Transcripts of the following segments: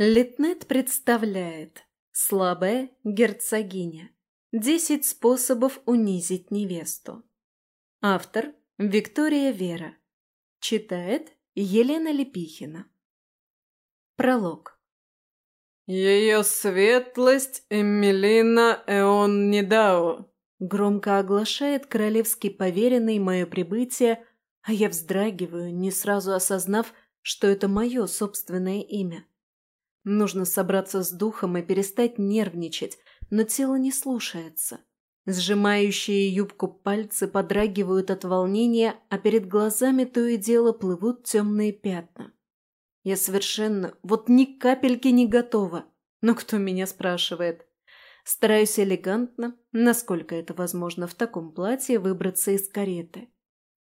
Литнет представляет «Слабая герцогиня. Десять способов унизить невесту». Автор Виктория Вера. Читает Елена Лепихина. Пролог. «Ее светлость Эмилина Эон Недау», громко оглашает королевский поверенный мое прибытие, а я вздрагиваю, не сразу осознав, что это мое собственное имя. Нужно собраться с духом и перестать нервничать, но тело не слушается. Сжимающие юбку пальцы подрагивают от волнения, а перед глазами то и дело плывут темные пятна. Я совершенно, вот ни капельки не готова. Но кто меня спрашивает? Стараюсь элегантно, насколько это возможно в таком платье, выбраться из кареты.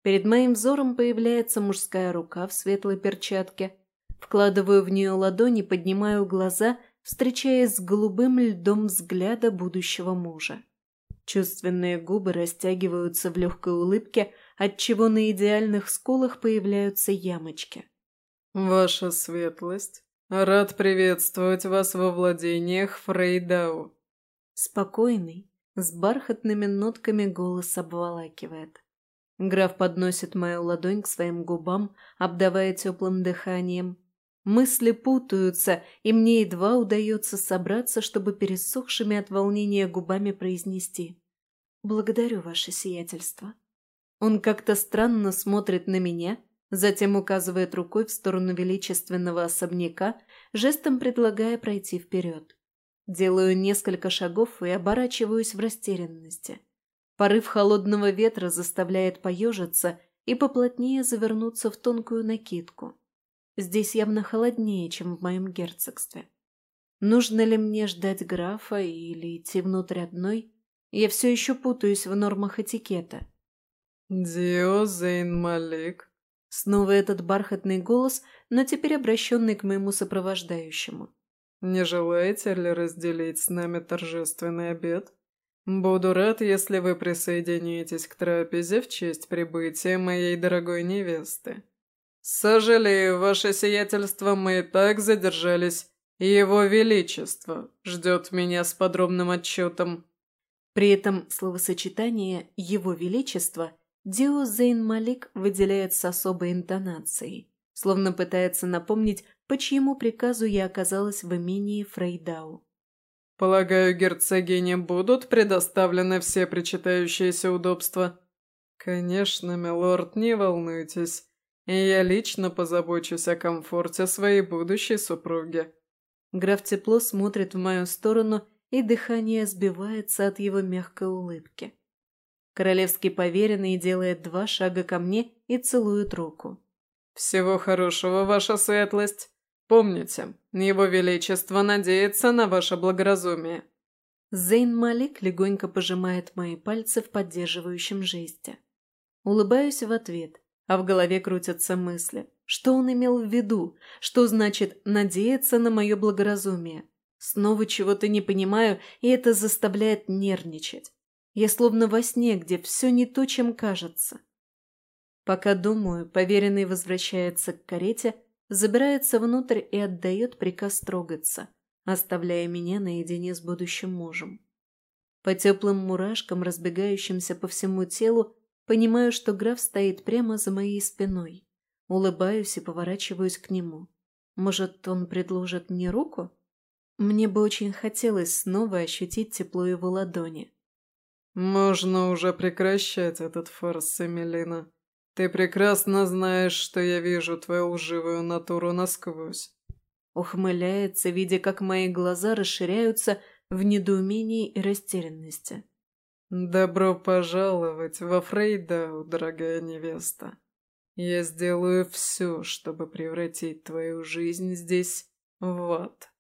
Перед моим взором появляется мужская рука в светлой перчатке, Вкладываю в нее ладони, поднимаю глаза, встречаясь с голубым льдом взгляда будущего мужа. Чувственные губы растягиваются в легкой улыбке, отчего на идеальных скулах появляются ямочки. «Ваша светлость, рад приветствовать вас во владениях Фрейдау». Спокойный, с бархатными нотками голос обволакивает. Граф подносит мою ладонь к своим губам, обдавая теплым дыханием, Мысли путаются, и мне едва удается собраться, чтобы пересохшими от волнения губами произнести «Благодарю, ваше сиятельство». Он как-то странно смотрит на меня, затем указывает рукой в сторону величественного особняка, жестом предлагая пройти вперед. Делаю несколько шагов и оборачиваюсь в растерянности. Порыв холодного ветра заставляет поежиться и поплотнее завернуться в тонкую накидку. Здесь явно холоднее, чем в моем герцогстве. Нужно ли мне ждать графа или идти внутрь одной? Я все еще путаюсь в нормах этикета. «Дио Зейн Малик». Снова этот бархатный голос, но теперь обращенный к моему сопровождающему. «Не желаете ли разделить с нами торжественный обед? Буду рад, если вы присоединитесь к трапезе в честь прибытия моей дорогой невесты». «Сожалею, ваше сиятельство, мы и так задержались. Его Величество ждет меня с подробным отчетом». При этом словосочетание «Его Величество» Дио Зейн Малик выделяет с особой интонацией, словно пытается напомнить, по чьему приказу я оказалась в имении Фрейдау. «Полагаю, герцогине будут предоставлены все причитающиеся удобства?» «Конечно, милорд, не волнуйтесь и я лично позабочусь о комфорте своей будущей супруги». Граф тепло смотрит в мою сторону, и дыхание сбивается от его мягкой улыбки. Королевский поверенный делает два шага ко мне и целует руку. «Всего хорошего, ваша светлость. Помните, его величество надеется на ваше благоразумие». Зейн Малик легонько пожимает мои пальцы в поддерживающем жесте. Улыбаюсь в ответ – а в голове крутятся мысли. Что он имел в виду? Что значит «надеяться на мое благоразумие»? Снова чего-то не понимаю, и это заставляет нервничать. Я словно во сне, где все не то, чем кажется. Пока думаю, поверенный возвращается к карете, забирается внутрь и отдает приказ трогаться, оставляя меня наедине с будущим мужем. По теплым мурашкам, разбегающимся по всему телу, Понимаю, что граф стоит прямо за моей спиной. Улыбаюсь и поворачиваюсь к нему. Может, он предложит мне руку? Мне бы очень хотелось снова ощутить тепло его ладони. «Можно уже прекращать этот фарс, Эмилина. Ты прекрасно знаешь, что я вижу твою лживую натуру насквозь». Ухмыляется, видя, как мои глаза расширяются в недоумении и растерянности. «Добро пожаловать во Фрейдау, дорогая невеста. Я сделаю все, чтобы превратить твою жизнь здесь в ад».